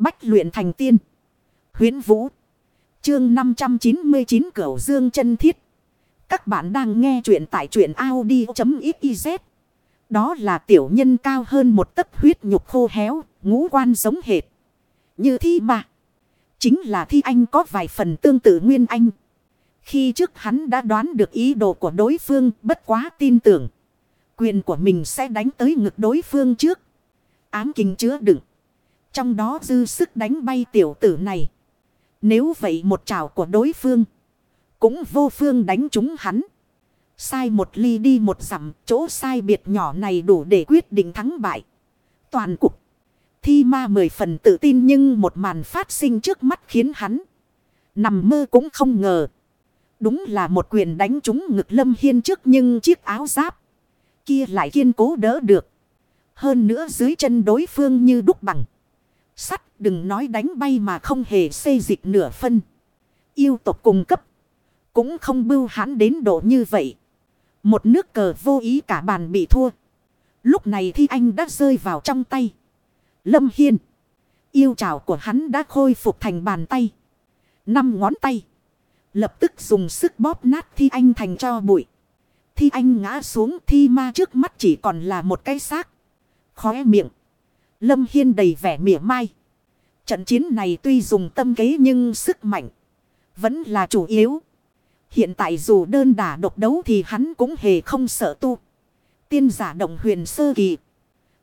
Bách luyện thành tiên. Huyến Vũ. Chương 599 Cửu Dương chân Thiết. Các bạn đang nghe truyện tại truyện Audi.xyz. Đó là tiểu nhân cao hơn một tấc huyết nhục khô héo, ngũ quan giống hệt. Như thi mà. Chính là thi anh có vài phần tương tự nguyên anh. Khi trước hắn đã đoán được ý đồ của đối phương bất quá tin tưởng. Quyền của mình sẽ đánh tới ngực đối phương trước. Ám kinh chứa đựng. Trong đó dư sức đánh bay tiểu tử này. Nếu vậy một trào của đối phương. Cũng vô phương đánh trúng hắn. Sai một ly đi một dặm. Chỗ sai biệt nhỏ này đủ để quyết định thắng bại. Toàn cục. Thi ma mười phần tự tin nhưng một màn phát sinh trước mắt khiến hắn. Nằm mơ cũng không ngờ. Đúng là một quyền đánh trúng ngực lâm hiên trước nhưng chiếc áo giáp. Kia lại kiên cố đỡ được. Hơn nữa dưới chân đối phương như đúc bằng. Sắt, đừng nói đánh bay mà không hề xây dịch nửa phân. Yêu tộc cung cấp. Cũng không bưu hãn đến độ như vậy. Một nước cờ vô ý cả bàn bị thua. Lúc này thì anh đã rơi vào trong tay. Lâm Hiên. Yêu trào của hắn đã khôi phục thành bàn tay. Năm ngón tay. Lập tức dùng sức bóp nát thi anh thành cho bụi. Thi anh ngã xuống, thi ma trước mắt chỉ còn là một cái xác. Khóe miệng. Lâm Hiên đầy vẻ mỉa mai. Trận chiến này tuy dùng tâm kế nhưng sức mạnh. Vẫn là chủ yếu. Hiện tại dù đơn đả độc đấu thì hắn cũng hề không sợ tu. Tiên giả động huyền sơ kỳ.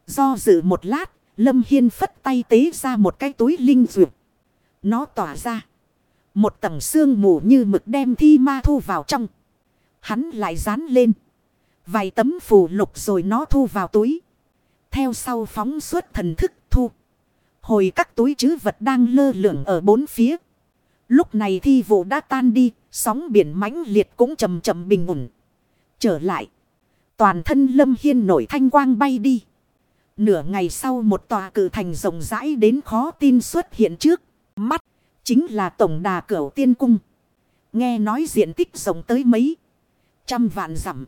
Do dự một lát, Lâm Hiên phất tay tế ra một cái túi linh dược. Nó tỏa ra. Một tầng xương mù như mực đem thi ma thu vào trong. Hắn lại dán lên. Vài tấm phù lục rồi nó thu vào túi. Theo sau phóng suốt thần thức thu. Hồi các túi chứ vật đang lơ lửng ở bốn phía. Lúc này thi vụ đã tan đi. Sóng biển mãnh liệt cũng chầm chậm bình ổn. Trở lại. Toàn thân lâm hiên nổi thanh quang bay đi. Nửa ngày sau một tòa cử thành rộng rãi đến khó tin xuất hiện trước. Mắt. Chính là tổng đà cửu tiên cung. Nghe nói diện tích rộng tới mấy. Trăm vạn dặm.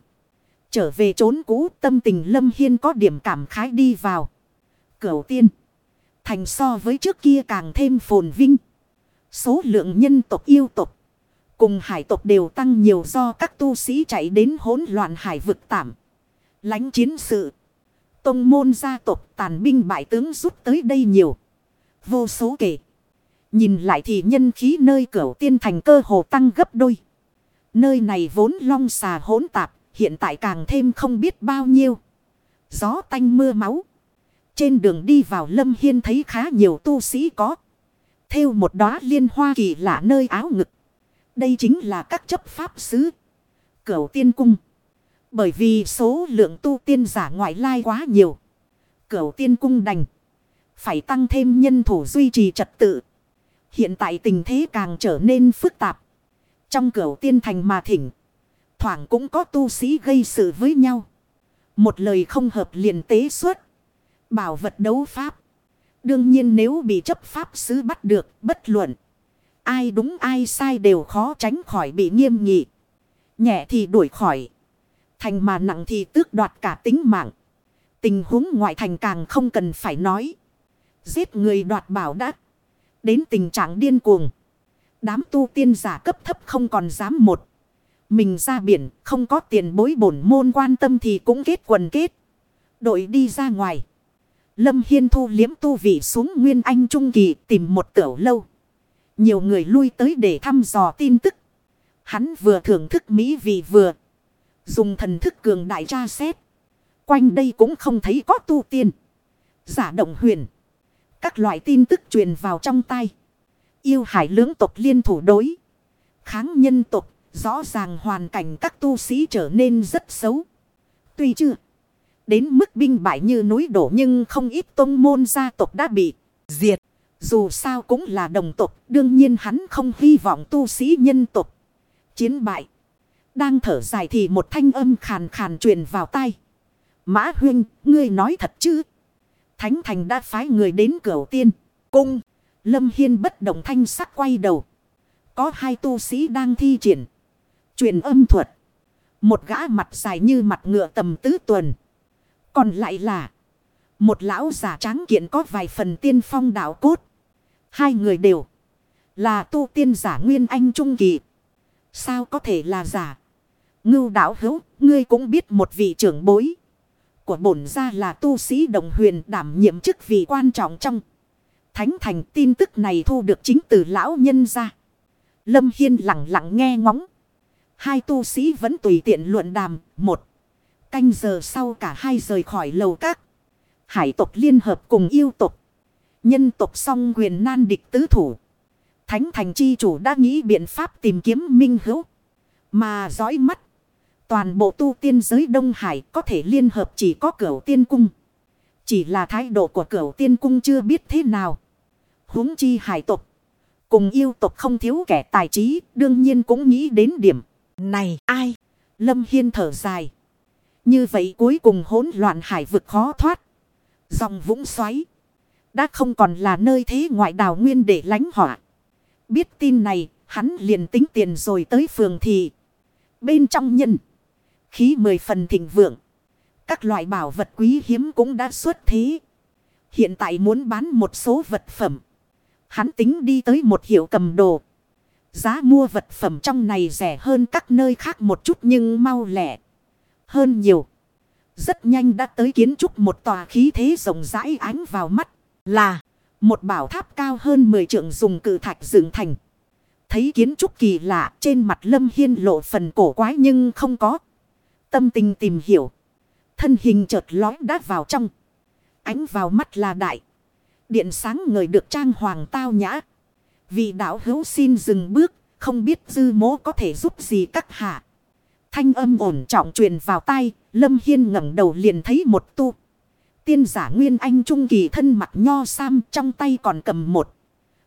Trở về trốn cũ tâm tình lâm hiên có điểm cảm khái đi vào. Cửu tiên. Thành so với trước kia càng thêm phồn vinh. Số lượng nhân tộc yêu tộc. Cùng hải tộc đều tăng nhiều do các tu sĩ chạy đến hỗn loạn hải vực tạm. lánh chiến sự. Tông môn gia tộc tàn binh bại tướng rút tới đây nhiều. Vô số kể. Nhìn lại thì nhân khí nơi cửu tiên thành cơ hồ tăng gấp đôi. Nơi này vốn long xà hỗn tạp, hiện tại càng thêm không biết bao nhiêu. Gió tanh mưa máu. Trên đường đi vào lâm hiên thấy khá nhiều tu sĩ có. Theo một đóa liên hoa kỳ lạ nơi áo ngực. Đây chính là các chấp pháp sứ. Cửu tiên cung. Bởi vì số lượng tu tiên giả ngoại lai quá nhiều. Cửu tiên cung đành. Phải tăng thêm nhân thủ duy trì trật tự. Hiện tại tình thế càng trở nên phức tạp. Trong cửu tiên thành mà thỉnh. Thoảng cũng có tu sĩ gây sự với nhau. Một lời không hợp liền tế xuất. Bảo vật đấu pháp. Đương nhiên nếu bị chấp pháp sứ bắt được, bất luận. Ai đúng ai sai đều khó tránh khỏi bị nghiêm nghị. Nhẹ thì đuổi khỏi. Thành mà nặng thì tước đoạt cả tính mạng. Tình huống ngoại thành càng không cần phải nói. Giết người đoạt bảo đắc. Đến tình trạng điên cuồng. Đám tu tiên giả cấp thấp không còn dám một. Mình ra biển, không có tiền bối bổn môn quan tâm thì cũng kết quần kết. Đội đi ra ngoài. Lâm Hiên thu liếm tu vị xuống Nguyên Anh Trung Kỳ tìm một tiểu lâu. Nhiều người lui tới để thăm dò tin tức. Hắn vừa thưởng thức mỹ vị vừa. Dùng thần thức cường đại tra xét. Quanh đây cũng không thấy có tu tiên. Giả động huyền. Các loại tin tức truyền vào trong tay. Yêu hải lưỡng tộc liên thủ đối. Kháng nhân tộc. Rõ ràng hoàn cảnh các tu sĩ trở nên rất xấu. Tuy chưa. Đến mức binh bại như núi đổ nhưng không ít tông môn gia tộc đã bị diệt. Dù sao cũng là đồng tộc. Đương nhiên hắn không hy vọng tu sĩ nhân tộc. Chiến bại. Đang thở dài thì một thanh âm khàn khàn truyền vào tai. Mã huynh, ngươi nói thật chứ? Thánh thành đã phái người đến cửa tiên. Cung. Lâm Hiên bất động thanh sắc quay đầu. Có hai tu sĩ đang thi triển. Truyền âm thuật. Một gã mặt dài như mặt ngựa tầm tứ tuần. Còn lại là. Một lão giả tráng kiện có vài phần tiên phong đạo cốt. Hai người đều là tu tiên giả nguyên anh trung kỳ. Sao có thể là giả? Ngưu đạo hữu, ngươi cũng biết một vị trưởng bối. Của bổn gia là tu sĩ đồng huyền đảm nhiệm chức vị quan trọng trong. Thánh thành tin tức này thu được chính từ lão nhân ra. Lâm Hiên lặng lặng nghe ngóng. Hai tu sĩ vẫn tùy tiện luận đàm. Một, canh giờ sau cả hai rời khỏi lầu các. Hải tộc liên hợp cùng yêu tộc. Nhân tộc song quyền nan địch tứ thủ. Thánh thành chi chủ đã nghĩ biện pháp tìm kiếm minh hữu. Mà dõi mắt. Toàn bộ tu tiên giới Đông Hải có thể liên hợp chỉ có cửu tiên cung. Chỉ là thái độ của cửu tiên cung chưa biết thế nào. huống chi hải tộc. Cùng yêu tộc không thiếu kẻ tài trí. Đương nhiên cũng nghĩ đến điểm. Này ai? Lâm Hiên thở dài. Như vậy cuối cùng hỗn loạn hải vực khó thoát. Dòng vũng xoáy. Đã không còn là nơi thế ngoại đảo nguyên để lánh họa. Biết tin này, hắn liền tính tiền rồi tới phường thị. Bên trong nhân. Khí mười phần thịnh vượng. Các loại bảo vật quý hiếm cũng đã xuất thế. Hiện tại muốn bán một số vật phẩm. Hắn tính đi tới một hiệu cầm đồ. Giá mua vật phẩm trong này rẻ hơn các nơi khác một chút nhưng mau lẻ. Hơn nhiều. Rất nhanh đã tới kiến trúc một tòa khí thế rộng rãi ánh vào mắt. Là một bảo tháp cao hơn 10 trượng dùng cự thạch dựng thành. Thấy kiến trúc kỳ lạ trên mặt lâm hiên lộ phần cổ quái nhưng không có. Tâm tình tìm hiểu. Thân hình chợt lói đát vào trong. Ánh vào mắt là đại. Điện sáng người được trang hoàng tao nhã. Vị đạo hữu xin dừng bước. Không biết dư mố có thể giúp gì các hạ. Thanh âm ổn trọng truyền vào tai. Lâm Hiên ngẩng đầu liền thấy một tu. Tiên giả Nguyên Anh Trung Kỳ thân mặt nho sam, trong tay còn cầm một.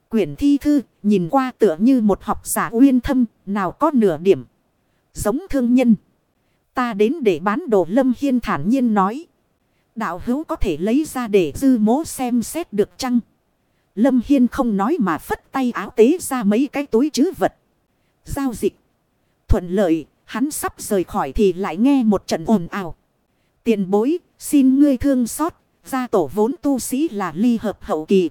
Quyển thi thư, nhìn qua tựa như một học giả uyên thâm, nào có nửa điểm. Giống thương nhân. Ta đến để bán đồ, Lâm Hiên thản nhiên nói. Đạo hữu có thể lấy ra để dư mố xem xét được chăng? Lâm Hiên không nói mà phất tay áo tế ra mấy cái túi chứ vật. Giao dịch. Thuận lợi, hắn sắp rời khỏi thì lại nghe một trận ồn ào. Tiền bối, xin ngươi thương xót, gia tổ vốn tu sĩ là ly hợp hậu kỳ.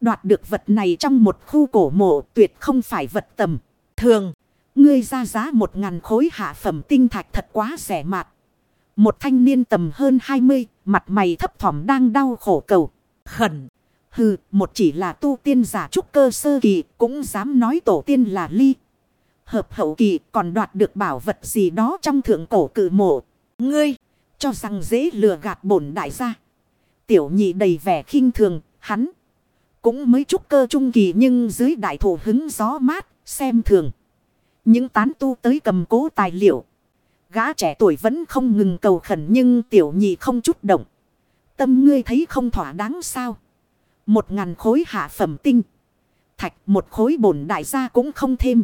Đoạt được vật này trong một khu cổ mộ tuyệt không phải vật tầm. Thường, ngươi ra giá một ngàn khối hạ phẩm tinh thạch thật quá rẻ mạt. Một thanh niên tầm hơn hai mươi, mặt mày thấp thỏm đang đau khổ cầu. Khẩn, hừ, một chỉ là tu tiên giả trúc cơ sơ kỳ, cũng dám nói tổ tiên là ly. Hợp hậu kỳ còn đoạt được bảo vật gì đó trong thượng cổ cử mộ. Ngươi! Cho rằng dễ lừa gạt bổn đại gia. Tiểu nhị đầy vẻ khinh thường, hắn. Cũng mới chút cơ trung kỳ nhưng dưới đại thủ hứng gió mát, xem thường. Những tán tu tới cầm cố tài liệu. Gã trẻ tuổi vẫn không ngừng cầu khẩn nhưng tiểu nhị không chút động. Tâm ngươi thấy không thỏa đáng sao. Một ngàn khối hạ phẩm tinh. Thạch một khối bổn đại gia cũng không thêm.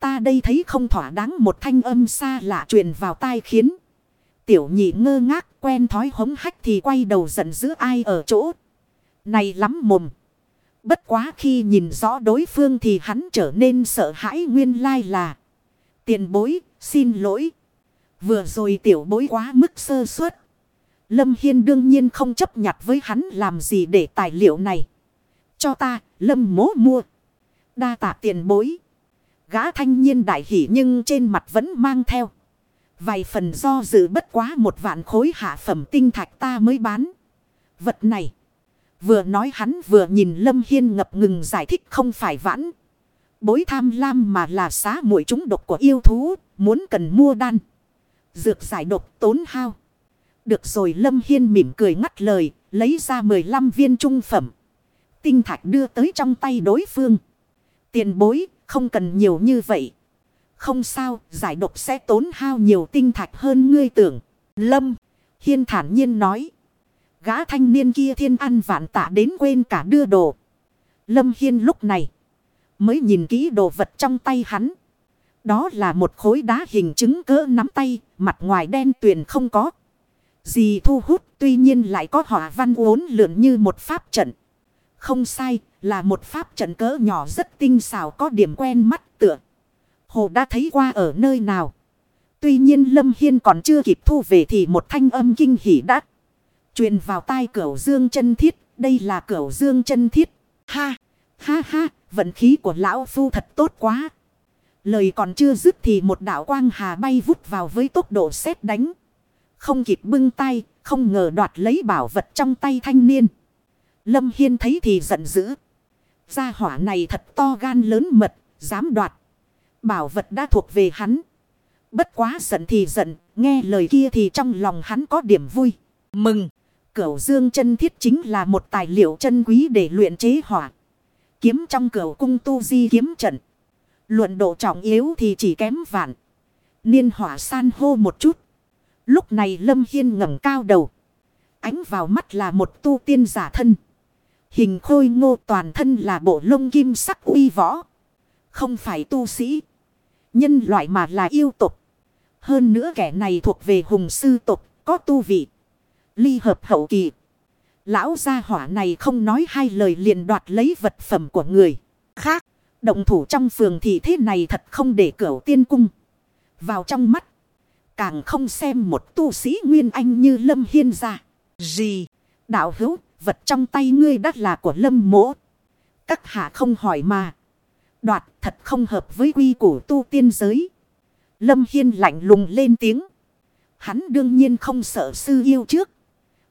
Ta đây thấy không thỏa đáng một thanh âm xa lạ truyền vào tai khiến. Tiểu nhị ngơ ngác quen thói hống hách thì quay đầu giận dữ ai ở chỗ. Này lắm mồm. Bất quá khi nhìn rõ đối phương thì hắn trở nên sợ hãi nguyên lai là. Tiền bối, xin lỗi. Vừa rồi tiểu bối quá mức sơ suất. Lâm Hiên đương nhiên không chấp nhặt với hắn làm gì để tài liệu này. Cho ta, Lâm mố mua. Đa tạ tiền bối. Gã thanh niên đại hỷ nhưng trên mặt vẫn mang theo. Vài phần do dự bất quá một vạn khối hạ phẩm tinh thạch ta mới bán. Vật này. Vừa nói hắn vừa nhìn Lâm Hiên ngập ngừng giải thích không phải vãn. Bối tham lam mà là xá muội chúng độc của yêu thú. Muốn cần mua đan. Dược giải độc tốn hao. Được rồi Lâm Hiên mỉm cười ngắt lời. Lấy ra 15 viên trung phẩm. Tinh thạch đưa tới trong tay đối phương. Tiền bối không cần nhiều như vậy. Không sao, giải độc sẽ tốn hao nhiều tinh thạch hơn ngươi tưởng. Lâm, Hiên thản nhiên nói. Gã thanh niên kia thiên ăn vạn tạ đến quên cả đưa đồ. Lâm Hiên lúc này mới nhìn kỹ đồ vật trong tay hắn. Đó là một khối đá hình trứng cỡ nắm tay, mặt ngoài đen tuyền không có. Gì thu hút tuy nhiên lại có hỏa văn uốn lượn như một pháp trận. Không sai, là một pháp trận cỡ nhỏ rất tinh xảo có điểm quen mắt tựa. Hồ đã thấy qua ở nơi nào. Tuy nhiên Lâm Hiên còn chưa kịp thu về thì một thanh âm kinh hỉ đã. Truyền vào tai cửu dương chân thiết. Đây là cửu dương chân thiết. Ha! Ha ha, vận khí của lão phu thật tốt quá. Lời còn chưa dứt thì một đạo quang hà bay vút vào với tốc độ xét đánh. Không kịp bưng tay, không ngờ đoạt lấy bảo vật trong tay thanh niên. Lâm Hiên thấy thì giận dữ. Gia hỏa này thật to gan lớn mật, dám đoạt. Bảo vật đã thuộc về hắn. Bất quá giận thì giận, nghe lời kia thì trong lòng hắn có điểm vui. Mừng! Cửu dương chân thiết chính là một tài liệu chân quý để luyện chế hỏa. Kiếm trong cửu cung tu di kiếm trận. Luận độ trọng yếu thì chỉ kém vạn. Niên hỏa san hô một chút. Lúc này Lâm Hiên ngẩng cao đầu. Ánh vào mắt là một tu tiên giả thân. Hình khôi ngô toàn thân là bộ lông kim sắc uy võ. Không phải tu sĩ. Nhân loại mà là yêu tục. Hơn nữa kẻ này thuộc về hùng sư tục, có tu vị. Ly hợp hậu kỳ. Lão gia hỏa này không nói hai lời liền đoạt lấy vật phẩm của người khác. Động thủ trong phường thì thế này thật không để cửu tiên cung. Vào trong mắt. Càng không xem một tu sĩ nguyên anh như Lâm Hiên ra. Gì? Đạo hữu, vật trong tay ngươi đắt là của Lâm mỗ. Các hạ không hỏi mà. Đoạt thật không hợp với quy củ tu tiên giới. Lâm Hiên lạnh lùng lên tiếng. Hắn đương nhiên không sợ sư yêu trước.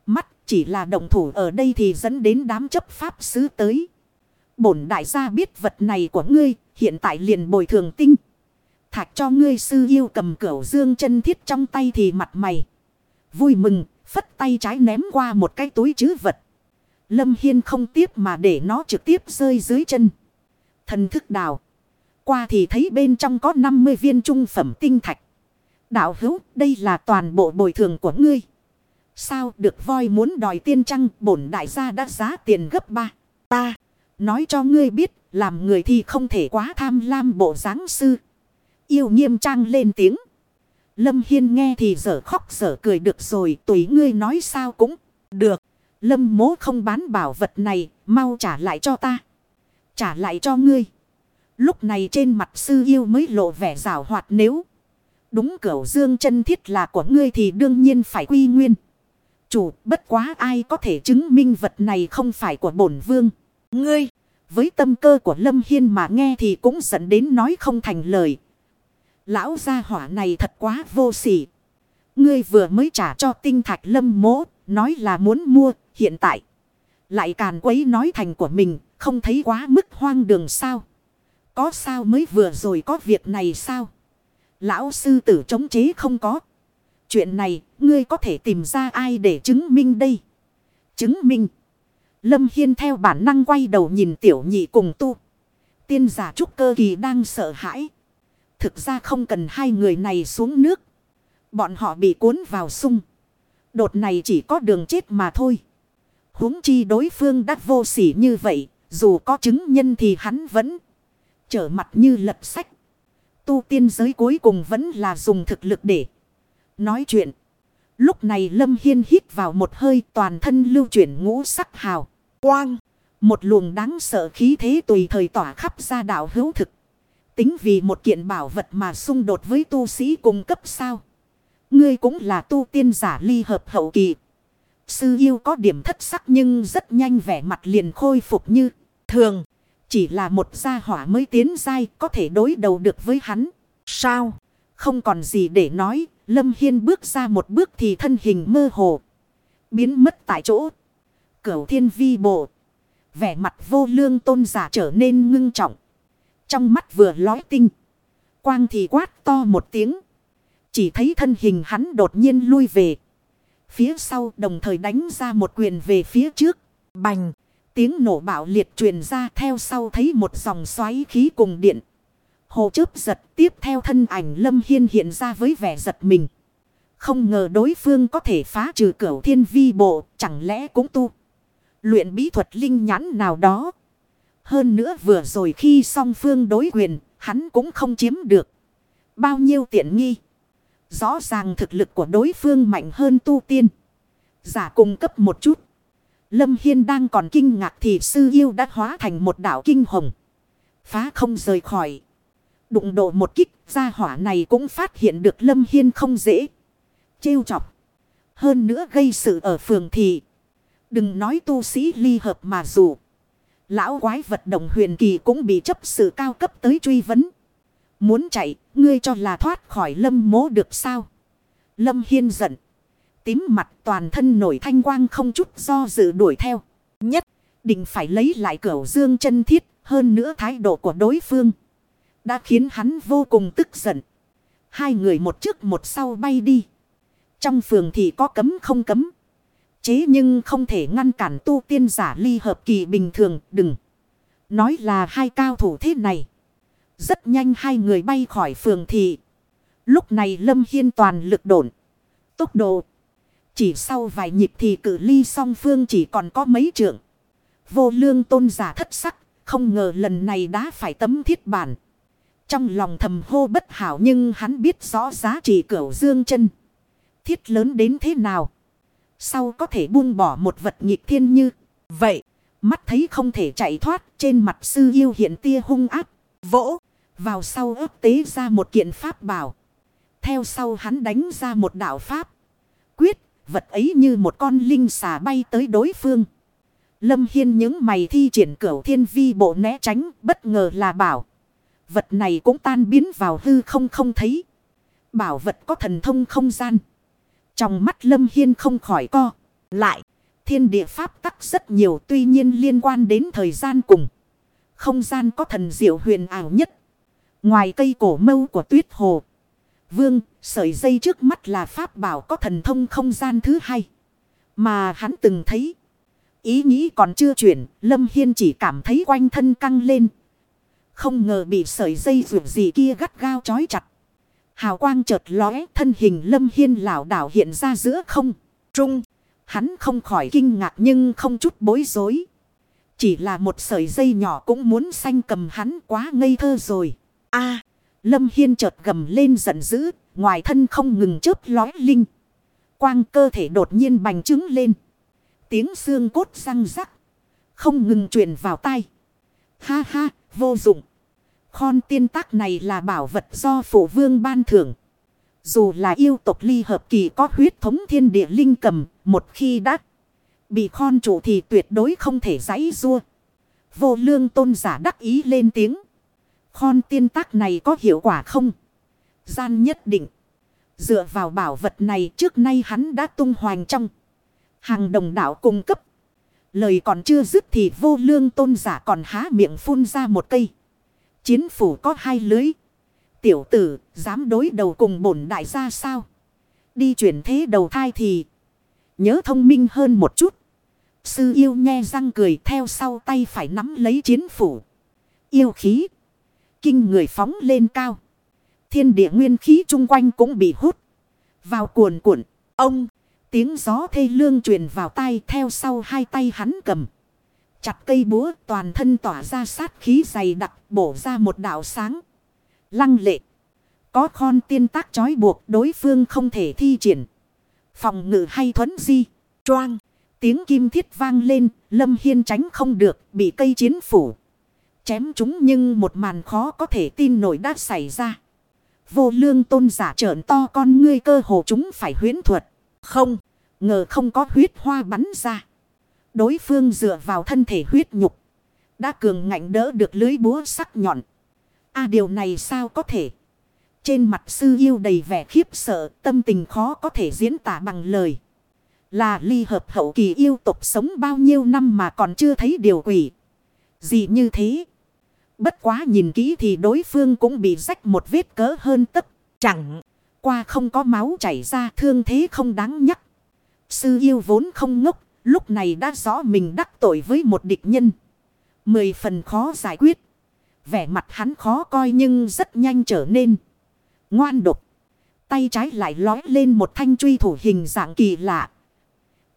Mắt chỉ là đồng thủ ở đây thì dẫn đến đám chấp pháp sứ tới. Bổn đại gia biết vật này của ngươi, hiện tại liền bồi thường tinh. Thạch cho ngươi sư yêu cầm cửu dương chân thiết trong tay thì mặt mày. Vui mừng, phất tay trái ném qua một cái túi chứ vật. Lâm Hiên không tiếp mà để nó trực tiếp rơi dưới chân. Thần thức đào. Qua thì thấy bên trong có 50 viên trung phẩm tinh thạch. Đạo hữu, đây là toàn bộ bồi thường của ngươi. Sao được voi muốn đòi tiên trăng bổn đại gia đã giá tiền gấp ba. Ta, nói cho ngươi biết, làm người thì không thể quá tham lam bộ dáng sư. Yêu nghiêm trang lên tiếng. Lâm Hiên nghe thì dở khóc dở cười được rồi, tùy ngươi nói sao cũng được. Lâm mố không bán bảo vật này, mau trả lại cho ta. Trả lại cho ngươi. Lúc này trên mặt sư yêu mới lộ vẻ rào hoạt nếu. Đúng cửu dương chân thiết là của ngươi thì đương nhiên phải quy nguyên. Chủ bất quá ai có thể chứng minh vật này không phải của bổn vương. Ngươi, với tâm cơ của Lâm Hiên mà nghe thì cũng dẫn đến nói không thành lời. Lão gia hỏa này thật quá vô sỉ. Ngươi vừa mới trả cho tinh thạch lâm mố, nói là muốn mua, hiện tại. Lại càn quấy nói thành của mình, không thấy quá mức hoang đường sao. Có sao mới vừa rồi có việc này sao? Lão sư tử chống chế không có. Chuyện này, ngươi có thể tìm ra ai để chứng minh đây? Chứng minh. Lâm Hiên theo bản năng quay đầu nhìn tiểu nhị cùng tu. Tiên giả trúc cơ kỳ đang sợ hãi. Thực ra không cần hai người này xuống nước. Bọn họ bị cuốn vào sung. Đột này chỉ có đường chết mà thôi. huống chi đối phương đắt vô sỉ như vậy. Dù có chứng nhân thì hắn vẫn trở mặt như lật sách. Tu tiên giới cuối cùng vẫn là dùng thực lực để nói chuyện. Lúc này Lâm Hiên hít vào một hơi toàn thân lưu chuyển ngũ sắc hào. Quang. Một luồng đáng sợ khí thế tùy thời tỏa khắp ra đảo hữu thực. Tính vì một kiện bảo vật mà xung đột với tu sĩ cùng cấp sao. Ngươi cũng là tu tiên giả ly hợp hậu kỳ. Sư yêu có điểm thất sắc nhưng rất nhanh vẻ mặt liền khôi phục như thường. Chỉ là một gia hỏa mới tiến dai có thể đối đầu được với hắn. Sao? Không còn gì để nói. Lâm Hiên bước ra một bước thì thân hình mơ hồ. Biến mất tại chỗ. Cửu thiên vi bộ. Vẻ mặt vô lương tôn giả trở nên ngưng trọng. Trong mắt vừa lói tinh. Quang thì quát to một tiếng. Chỉ thấy thân hình hắn đột nhiên lui về. Phía sau đồng thời đánh ra một quyền về phía trước. Bành. Tiếng nổ bạo liệt truyền ra theo sau thấy một dòng xoáy khí cùng điện. Hồ chớp giật tiếp theo thân ảnh Lâm Hiên hiện ra với vẻ giật mình. Không ngờ đối phương có thể phá trừ cửu thiên vi bộ, chẳng lẽ cũng tu. Luyện bí thuật linh nhãn nào đó. Hơn nữa vừa rồi khi song phương đối quyền, hắn cũng không chiếm được. Bao nhiêu tiện nghi. Rõ ràng thực lực của đối phương mạnh hơn tu tiên. Giả cung cấp một chút. Lâm Hiên đang còn kinh ngạc thì sư yêu đã hóa thành một đảo kinh hồng. Phá không rời khỏi. Đụng độ một kích gia hỏa này cũng phát hiện được Lâm Hiên không dễ. trêu chọc. Hơn nữa gây sự ở phường thị. Đừng nói tu sĩ ly hợp mà dù. Lão quái vật đồng huyền kỳ cũng bị chấp sự cao cấp tới truy vấn. Muốn chạy, ngươi cho là thoát khỏi lâm mố được sao? Lâm Hiên giận. Tím mặt toàn thân nổi thanh quang không chút do dự đuổi theo. Nhất, định phải lấy lại cửa dương chân thiết, hơn nữa thái độ của đối phương. Đã khiến hắn vô cùng tức giận. Hai người một trước một sau bay đi. Trong phường thì có cấm không cấm. Chế nhưng không thể ngăn cản tu tiên giả ly hợp kỳ bình thường, đừng. Nói là hai cao thủ thế này. Rất nhanh hai người bay khỏi phường thị. Lúc này Lâm Hiên toàn lực độn. Tốc độ. Chỉ sau vài nhịp thì cử ly song phương chỉ còn có mấy trượng. Vô lương tôn giả thất sắc. Không ngờ lần này đã phải tấm thiết bản. Trong lòng thầm hô bất hảo nhưng hắn biết rõ giá trị cửu dương chân. Thiết lớn đến thế nào. Sau có thể buông bỏ một vật nghịch thiên như, vậy. Mắt thấy không thể chạy thoát, trên mặt sư yêu hiện tia hung áp. Vỗ, vào sau ấp tế ra một kiện pháp bảo. Theo sau hắn đánh ra một đạo pháp. Quyết, vật ấy như một con linh xà bay tới đối phương. Lâm Hiên những mày thi triển cửu thiên vi bộ né tránh, bất ngờ là bảo. Vật này cũng tan biến vào hư không không thấy. Bảo vật có thần thông không gian. Trong mắt Lâm Hiên không khỏi co. Lại, thiên địa pháp tắc rất nhiều tuy nhiên liên quan đến thời gian cùng. Không gian có thần diệu huyền ảo nhất. Ngoài cây cổ mâu của tuyết hồ. Vương, sợi dây trước mắt là pháp bảo có thần thông không gian thứ hai. Mà hắn từng thấy. Ý nghĩ còn chưa chuyển, Lâm Hiên chỉ cảm thấy quanh thân căng lên. Không ngờ bị sợi dây rượu gì kia gắt gao chói chặt. Hào quang chợt lóe thân hình lâm hiên lảo đảo hiện ra giữa không. Trung. Hắn không khỏi kinh ngạc nhưng không chút bối rối. Chỉ là một sợi dây nhỏ cũng muốn xanh cầm hắn quá ngây thơ rồi. a Lâm Hiên chợt gầm lên giận dữ. Ngoài thân không ngừng chớp lói linh. Quang cơ thể đột nhiên bành trướng lên. Tiếng xương cốt răng rắc. Không ngừng truyền vào tai. Ha ha, vô dụng. Khon tiên tác này là bảo vật do phụ vương ban thưởng. Dù là yêu tộc ly hợp kỳ có huyết thống thiên địa linh cầm, một khi đã bị khon chủ thì tuyệt đối không thể giãy rua. Vô lương tôn giả đắc ý lên tiếng. Khon tiên tác này có hiệu quả không? Gian nhất định. Dựa vào bảo vật này trước nay hắn đã tung hoành trong. Hàng đồng đảo cung cấp. Lời còn chưa dứt thì vô lương tôn giả còn há miệng phun ra một cây. Chiến phủ có hai lưới. Tiểu tử, dám đối đầu cùng bổn đại gia sao? Đi chuyển thế đầu thai thì nhớ thông minh hơn một chút. Sư yêu nghe răng cười theo sau tay phải nắm lấy chiến phủ. Yêu khí. Kinh người phóng lên cao. Thiên địa nguyên khí chung quanh cũng bị hút. Vào cuồn cuộn. Ông. Tiếng gió thê lương truyền vào tay theo sau hai tay hắn cầm. Chặt cây búa, toàn thân tỏa ra sát khí dày đặc, bổ ra một đạo sáng. Lăng lệ. Có khon tiên tác trói buộc, đối phương không thể thi triển. Phòng ngự hay thuấn di. Choang. Tiếng kim thiết vang lên. Lâm Hiên tránh không được. Bị cây chiến phủ. Chém chúng nhưng một màn khó có thể tin nổi đã xảy ra. Vô lương tôn giả trợn to con ngươi cơ hồ chúng phải huyến thuật. Không. Ngờ không có huyết hoa bắn ra. Đối phương dựa vào thân thể huyết nhục. Đã cường ngạnh đỡ được lưới búa sắc nhọn. a, điều này sao có thể. Trên mặt sư yêu đầy vẻ khiếp sợ. Tâm tình khó có thể diễn tả bằng lời. Là ly hợp hậu kỳ yêu tục sống bao nhiêu năm mà còn chưa thấy điều quỷ. Gì như thế. Bất quá nhìn kỹ thì đối phương cũng bị rách một vết cỡ hơn tất. Chẳng qua không có máu chảy ra, thương thế không đáng nhắc. Sư yêu vốn không ngốc Lúc này đã rõ mình đắc tội với một địch nhân. Mười phần khó giải quyết. Vẻ mặt hắn khó coi nhưng rất nhanh trở nên ngoan độc. Tay trái lại lói lên một thanh truy thủ hình dạng kỳ lạ.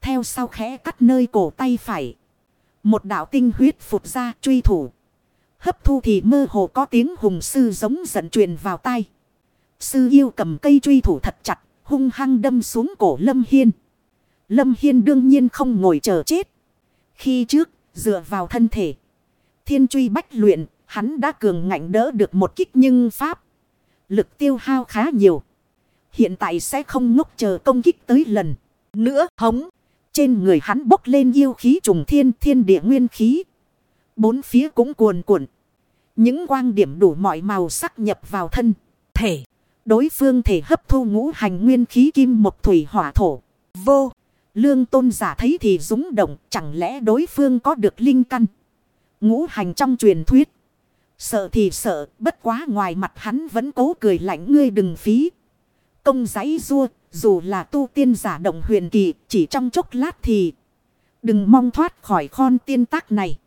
Theo sau khẽ cắt nơi cổ tay phải. Một đạo tinh huyết phụt ra truy thủ. Hấp thu thì mơ hồ có tiếng hùng sư giống giận truyền vào tay. Sư yêu cầm cây truy thủ thật chặt, hung hăng đâm xuống cổ lâm hiên. Lâm Hiên đương nhiên không ngồi chờ chết. Khi trước, dựa vào thân thể. Thiên truy bách luyện, hắn đã cường ngạnh đỡ được một kích nhưng pháp. Lực tiêu hao khá nhiều. Hiện tại sẽ không ngốc chờ công kích tới lần. Nữa hống. Trên người hắn bốc lên yêu khí trùng thiên thiên địa nguyên khí. Bốn phía cũng cuồn cuộn. Những quang điểm đủ mọi màu sắc nhập vào thân. Thể. Đối phương thể hấp thu ngũ hành nguyên khí kim một thủy hỏa thổ. Vô. Lương tôn giả thấy thì rúng động. Chẳng lẽ đối phương có được linh căn. Ngũ hành trong truyền thuyết. Sợ thì sợ. Bất quá ngoài mặt hắn vẫn cố cười lạnh, ngươi đừng phí. Công giấy rua. Dù là tu tiên giả động huyền kỳ. Chỉ trong chốc lát thì. Đừng mong thoát khỏi khon tiên tác này.